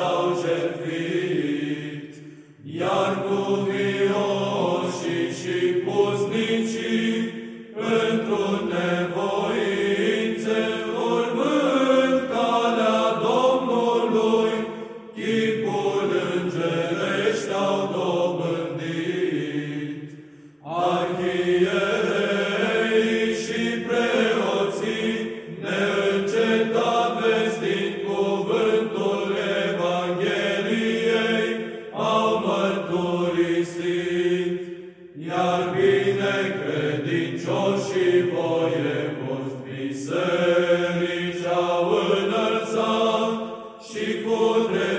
aplaudem vit, iar necredincioșii voievozi biserici au înălțat și cu drept